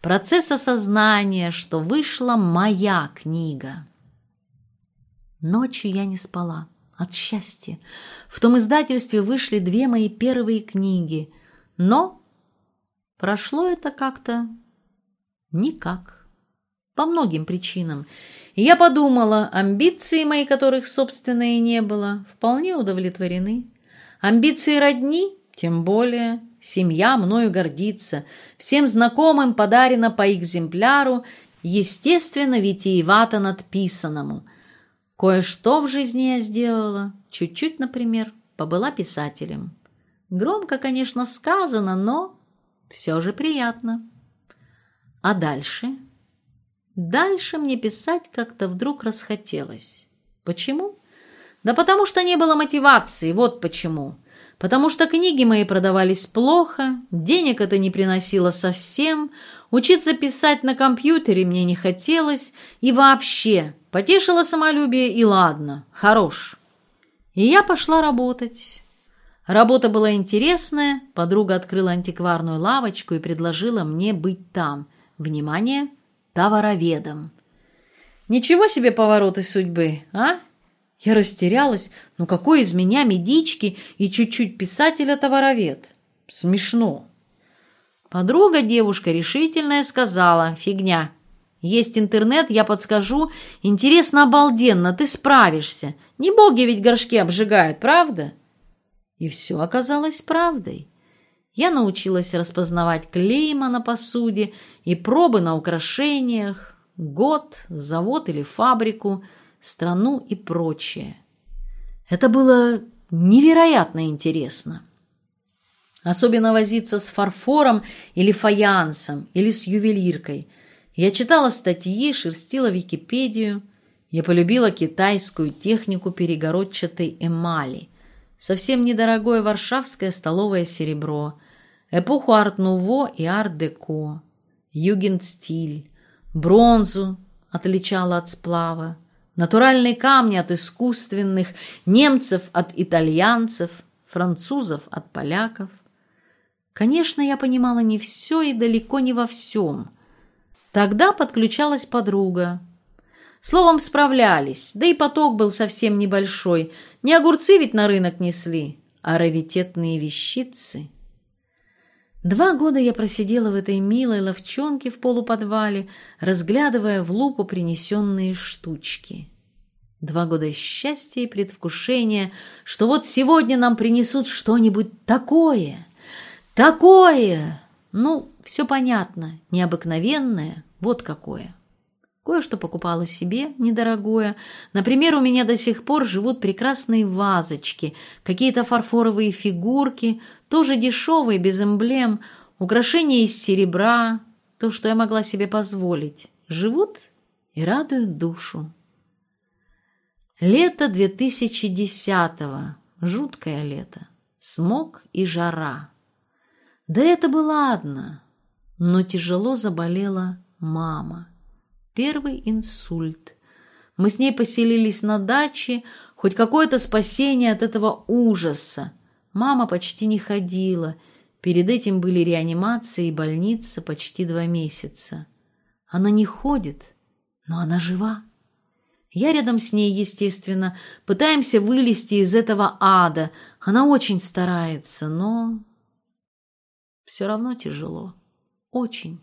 Процесс осознания, что вышла моя книга. Ночью я не спала от счастья. В том издательстве вышли две мои первые книги, но прошло это как-то никак. По многим причинам. Я подумала, амбиции мои, которых, собственно, и не было, вполне удовлетворены. Амбиции родни, тем более. Семья мною гордится. Всем знакомым подарено по экземпляру, естественно, витиевато надписанному. Кое-что в жизни я сделала. Чуть-чуть, например, побыла писателем. Громко, конечно, сказано, но все же приятно. А дальше? Дальше мне писать как-то вдруг расхотелось. Почему? Да потому что не было мотивации, вот почему потому что книги мои продавались плохо, денег это не приносило совсем, учиться писать на компьютере мне не хотелось, и вообще потешило самолюбие, и ладно, хорош. И я пошла работать. Работа была интересная, подруга открыла антикварную лавочку и предложила мне быть там. Внимание, товароведом. Ничего себе повороты судьбы, а? Я растерялась. Ну какой из меня медички и чуть-чуть писателя-товаровед? Смешно. Подруга девушка решительная сказала. Фигня. Есть интернет, я подскажу. Интересно обалденно, ты справишься. Не боги ведь горшки обжигают, правда? И все оказалось правдой. Я научилась распознавать клейма на посуде и пробы на украшениях, год, завод или фабрику – страну и прочее. Это было невероятно интересно. Особенно возиться с фарфором или фаянсом, или с ювелиркой. Я читала статьи, шерстила Википедию. Я полюбила китайскую технику перегородчатой эмали. Совсем недорогое варшавское столовое серебро. Эпоху арт-нуво и арт-деко. Югенстиль. Бронзу отличала от сплава. Натуральные камни от искусственных, немцев от итальянцев, французов от поляков. Конечно, я понимала не все и далеко не во всем. Тогда подключалась подруга. Словом, справлялись, да и поток был совсем небольшой. Не огурцы ведь на рынок несли, а раритетные вещицы. Два года я просидела в этой милой ловчонке в полуподвале, разглядывая в лупу принесенные штучки. Два года счастья и предвкушения, что вот сегодня нам принесут что-нибудь такое, такое, ну, все понятно, необыкновенное, вот какое. Кое-что покупала себе недорогое. Например, у меня до сих пор живут прекрасные вазочки, какие-то фарфоровые фигурки, тоже дешевые, без эмблем, украшения из серебра, то, что я могла себе позволить. Живут и радуют душу. Лето 2010-го. Жуткое лето. Смог и жара. Да это было ладно. Но тяжело заболела мама. Первый инсульт. Мы с ней поселились на даче, хоть какое-то спасение от этого ужаса. Мама почти не ходила. Перед этим были реанимация и больница почти два месяца. Она не ходит, но она жива. Я рядом с ней, естественно, пытаемся вылезти из этого ада. Она очень старается, но все равно тяжело. Очень.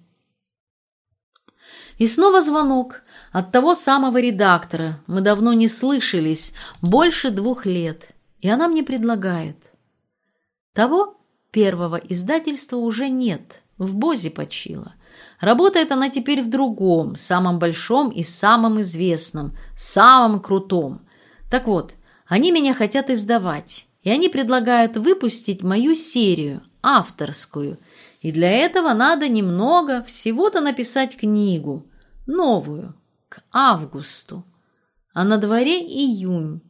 И снова звонок от того самого редактора. Мы давно не слышались, больше двух лет. И она мне предлагает. Того первого издательства уже нет, в Бозе почила. Работает она теперь в другом, самом большом и самом известном, самом крутом. Так вот, они меня хотят издавать, и они предлагают выпустить мою серию, авторскую. И для этого надо немного, всего-то написать книгу, новую, к августу. А на дворе июнь.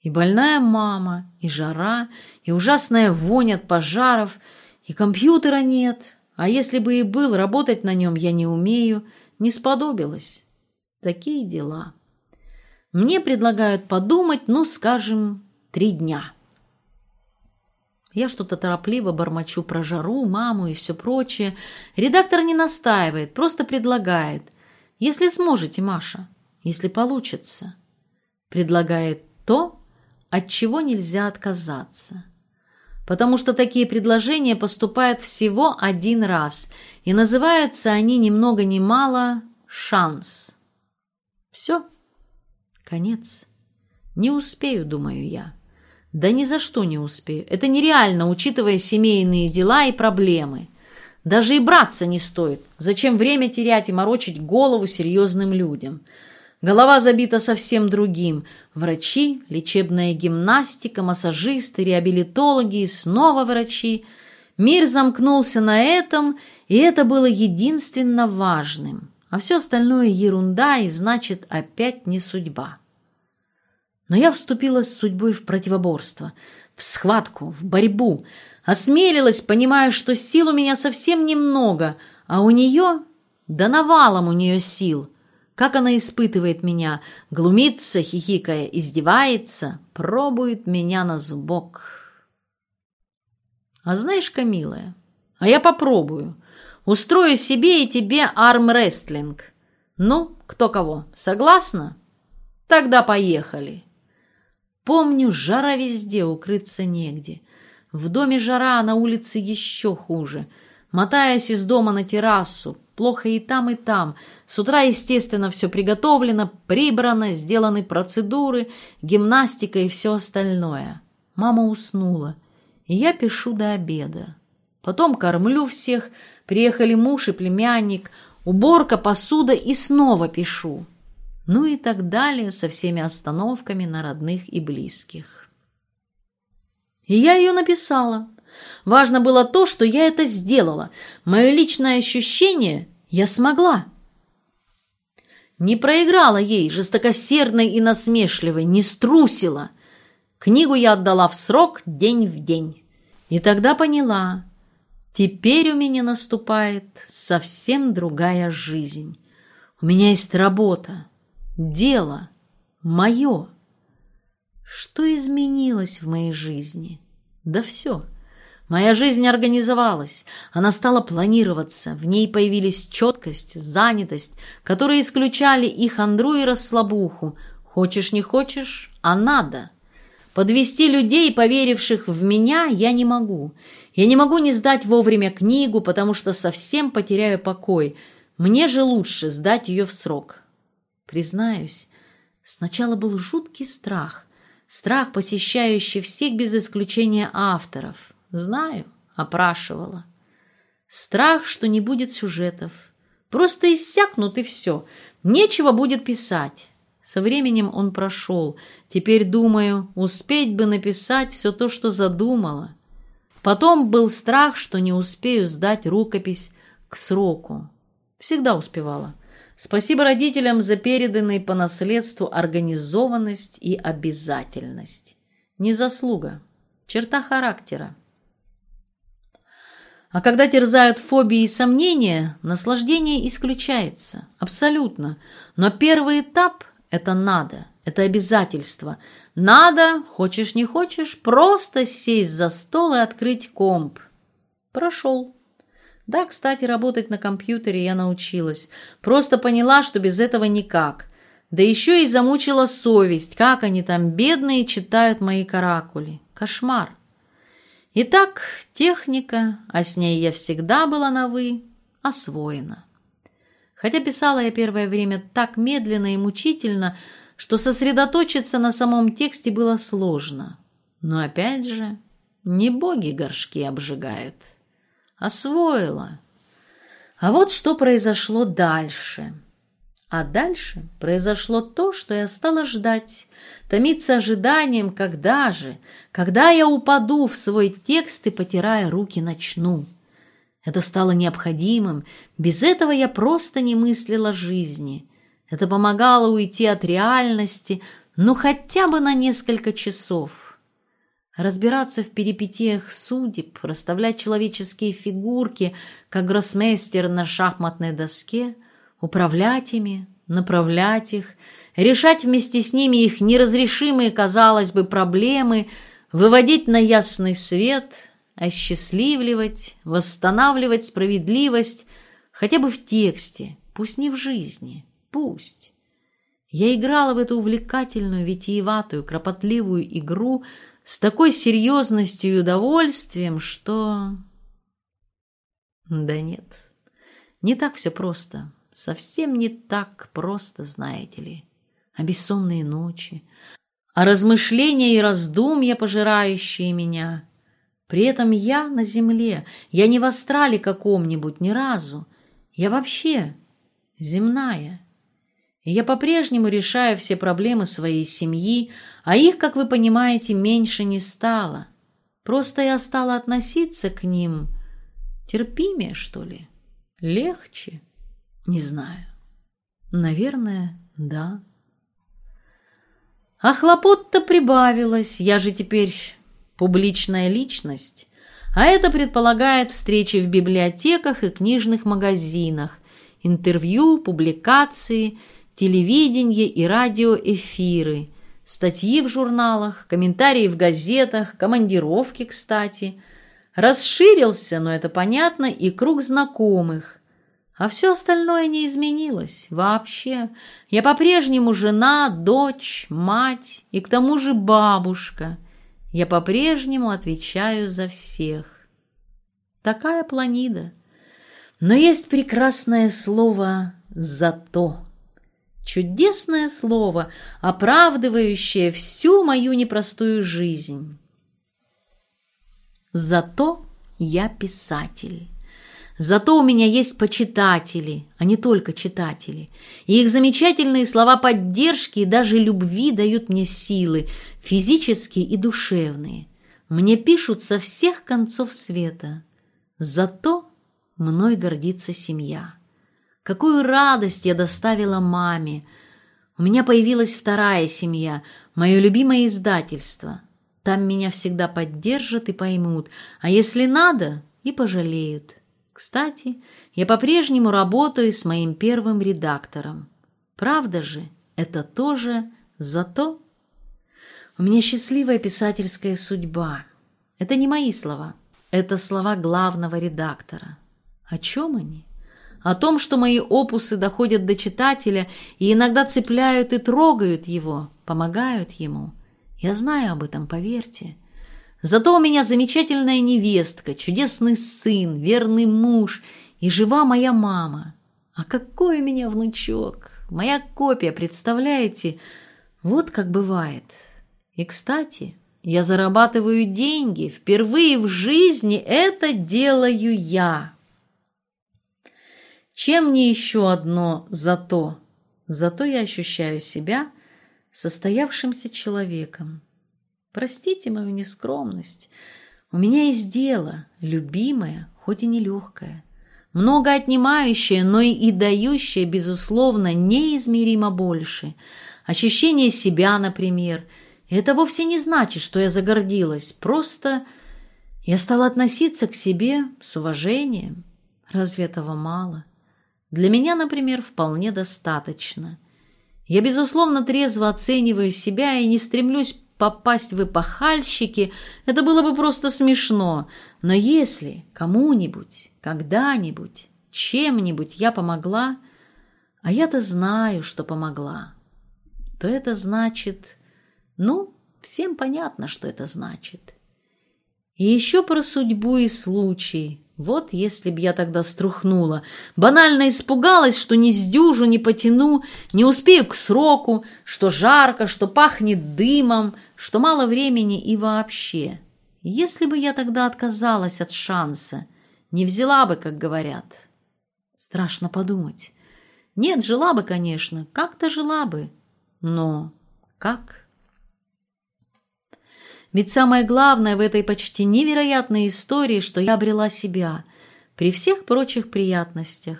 И больная мама, и жара, и ужасная вонь от пожаров, и компьютера нет, а если бы и был, работать на нем я не умею, не сподобилось. Такие дела. Мне предлагают подумать, ну, скажем, три дня. Я что-то торопливо бормочу про жару, маму и все прочее. Редактор не настаивает, просто предлагает. Если сможете, Маша, если получится. Предлагает то, от чего нельзя отказаться потому что такие предложения поступают всего один раз, и называются они ни много ни мало «шанс». Все, конец. Не успею, думаю я. Да ни за что не успею. Это нереально, учитывая семейные дела и проблемы. Даже и браться не стоит. Зачем время терять и морочить голову серьезным людям? Голова забита совсем другим. Врачи, лечебная гимнастика, массажисты, реабилитологи и снова врачи. Мир замкнулся на этом, и это было единственно важным. А все остальное ерунда и, значит, опять не судьба. Но я вступила с судьбой в противоборство, в схватку, в борьбу. Осмелилась, понимая, что сил у меня совсем немного, а у нее, да навалом у нее сил – как она испытывает меня, глумится, хихикая, издевается, пробует меня на зубок. А знаешь-ка, милая, а я попробую. Устрою себе и тебе армрестлинг. Ну, кто кого, согласна? Тогда поехали. Помню, жара везде, укрыться негде. В доме жара, а на улице еще хуже. Мотаюсь из дома на террасу, Плохо и там, и там. С утра, естественно, все приготовлено, прибрано, сделаны процедуры, гимнастика и все остальное. Мама уснула, и я пишу до обеда. Потом кормлю всех, приехали муж и племянник, уборка, посуда и снова пишу. Ну и так далее со всеми остановками на родных и близких. И я ее написала. Важно было то, что я это сделала. Мое личное ощущение – я смогла. Не проиграла ей, жестокосердной и насмешливой, не струсила. Книгу я отдала в срок день в день. И тогда поняла, теперь у меня наступает совсем другая жизнь. У меня есть работа, дело, мое. Что изменилось в моей жизни? Да все. Моя жизнь организовалась, она стала планироваться, в ней появились четкость, занятость, которые исключали и хандру, и расслабуху. Хочешь, не хочешь, а надо. Подвести людей, поверивших в меня, я не могу. Я не могу не сдать вовремя книгу, потому что совсем потеряю покой. Мне же лучше сдать ее в срок. Признаюсь, сначала был жуткий страх. Страх, посещающий всех без исключения авторов. Знаю, опрашивала. Страх, что не будет сюжетов. Просто иссякнут и все. Нечего будет писать. Со временем он прошел. Теперь думаю, успеть бы написать все то, что задумала. Потом был страх, что не успею сдать рукопись к сроку. Всегда успевала. Спасибо родителям за переданные по наследству организованность и обязательность. Не заслуга, черта характера. А когда терзают фобии и сомнения, наслаждение исключается. Абсолютно. Но первый этап – это надо, это обязательство. Надо, хочешь не хочешь, просто сесть за стол и открыть комп. Прошел. Да, кстати, работать на компьютере я научилась. Просто поняла, что без этого никак. Да еще и замучила совесть, как они там бедные читают мои каракули. Кошмар. Итак, техника, а с ней я всегда была на «вы», освоена. Хотя писала я первое время так медленно и мучительно, что сосредоточиться на самом тексте было сложно. Но опять же, не боги горшки обжигают. Освоила. А вот что произошло дальше – а дальше произошло то, что я стала ждать, томиться ожиданием, когда же, когда я упаду в свой текст и, потирая руки, начну. Это стало необходимым, без этого я просто не мыслила жизни. Это помогало уйти от реальности, ну хотя бы на несколько часов. Разбираться в перипетиях судеб, расставлять человеческие фигурки, как гроссмейстер на шахматной доске — управлять ими, направлять их, решать вместе с ними их неразрешимые, казалось бы, проблемы, выводить на ясный свет, осчастливливать, восстанавливать справедливость хотя бы в тексте, пусть не в жизни, пусть. Я играла в эту увлекательную, витиеватую, кропотливую игру с такой серьезностью и удовольствием, что... Да нет, не так все просто совсем не так просто, знаете ли. А бессонные ночи, а размышления и раздумья, пожирающие меня. При этом я на земле, я не в астрале каком-нибудь ни разу. Я вообще земная. Я по-прежнему решаю все проблемы своей семьи, а их, как вы понимаете, меньше не стало. Просто я стала относиться к ним терпимее, что ли, легче. Не знаю. Наверное, да. А хлопот-то прибавилось. Я же теперь публичная личность. А это предполагает встречи в библиотеках и книжных магазинах, интервью, публикации, телевидение и радиоэфиры, статьи в журналах, комментарии в газетах, командировки, кстати. Расширился, но это понятно, и круг знакомых – а все остальное не изменилось вообще. Я по-прежнему жена, дочь, мать и к тому же бабушка. Я по-прежнему отвечаю за всех. Такая планида. Но есть прекрасное слово «зато». Чудесное слово, оправдывающее всю мою непростую жизнь. Зато я писатель. Зато у меня есть почитатели, а не только читатели. И их замечательные слова поддержки и даже любви дают мне силы, физические и душевные. Мне пишут со всех концов света. Зато мной гордится семья. Какую радость я доставила маме. У меня появилась вторая семья, мое любимое издательство. Там меня всегда поддержат и поймут, а если надо, и пожалеют. Кстати, я по-прежнему работаю с моим первым редактором. Правда же, это тоже зато... У меня счастливая писательская судьба. Это не мои слова, это слова главного редактора. О чем они? О том, что мои опусы доходят до читателя и иногда цепляют и трогают его, помогают ему. Я знаю об этом, поверьте. Зато у меня замечательная невестка, чудесный сын, верный муж и жива моя мама. А какой у меня внучок! Моя копия, представляете? Вот как бывает. И, кстати, я зарабатываю деньги. Впервые в жизни это делаю я. Чем не еще одно «зато»? Зато я ощущаю себя состоявшимся человеком. Простите мою нескромность. У меня есть дело, любимое, хоть и нелегкое. Много отнимающее, но и дающее, безусловно, неизмеримо больше. Ощущение себя, например. Это вовсе не значит, что я загордилась. Просто я стала относиться к себе с уважением. Разве этого мало? Для меня, например, вполне достаточно. Я, безусловно, трезво оцениваю себя и не стремлюсь попасть в эпохальщики, это было бы просто смешно. Но если кому-нибудь, когда-нибудь, чем-нибудь я помогла, а я-то знаю, что помогла, то это значит... Ну, всем понятно, что это значит. И еще про судьбу и случай. Вот если б я тогда струхнула, банально испугалась, что не сдюжу, не потяну, не успею к сроку, что жарко, что пахнет дымом, что мало времени и вообще. Если бы я тогда отказалась от шанса, не взяла бы, как говорят. Страшно подумать. Нет, жила бы, конечно, как-то жила бы. Но как? Ведь самое главное в этой почти невероятной истории, что я обрела себя при всех прочих приятностях.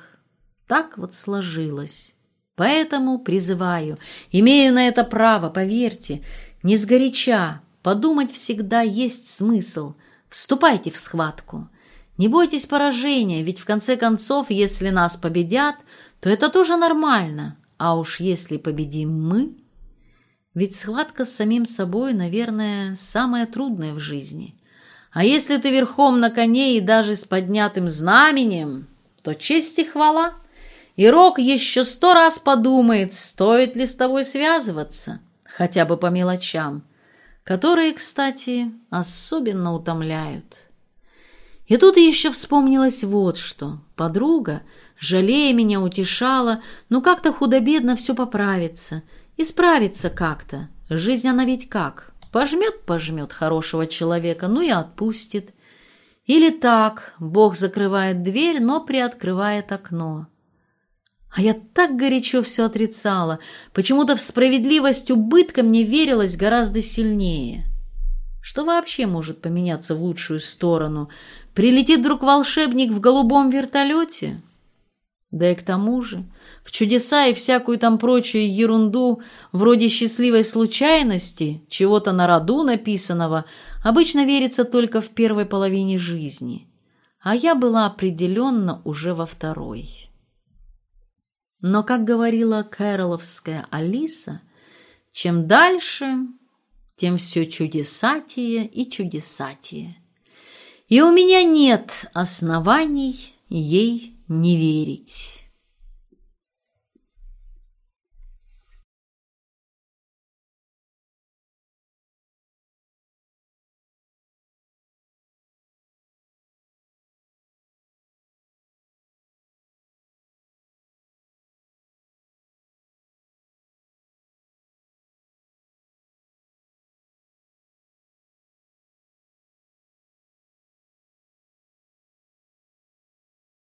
Так вот сложилось. Поэтому призываю, имею на это право, поверьте, не сгоряча, подумать всегда есть смысл. Вступайте в схватку. Не бойтесь поражения, ведь в конце концов, если нас победят, то это тоже нормально. А уж если победим мы... Ведь схватка с самим собой, наверное, самая трудная в жизни. А если ты верхом на коне и даже с поднятым знаменем, то честь и хвала. И Рок еще сто раз подумает, стоит ли с тобой связываться, хотя бы по мелочам, которые, кстати, особенно утомляют. И тут еще вспомнилось вот что. Подруга, жалея меня, утешала, ну как-то худо-бедно все поправится – Исправиться как-то. Жизнь она ведь как? Пожмет-пожмет хорошего человека, ну и отпустит. Или так, Бог закрывает дверь, но приоткрывает окно. А я так горячо все отрицала. Почему-то в справедливость убытка мне верилось гораздо сильнее. Что вообще может поменяться в лучшую сторону? Прилетит вдруг волшебник в голубом вертолете? Да и к тому же, в чудеса и всякую там прочую ерунду, вроде счастливой случайности, чего-то на роду написанного, обычно верится только в первой половине жизни. А я была определенно уже во второй. Но, как говорила кэроловская Алиса, чем дальше, тем все чудесатие и чудесатие. И у меня нет оснований ей не верить.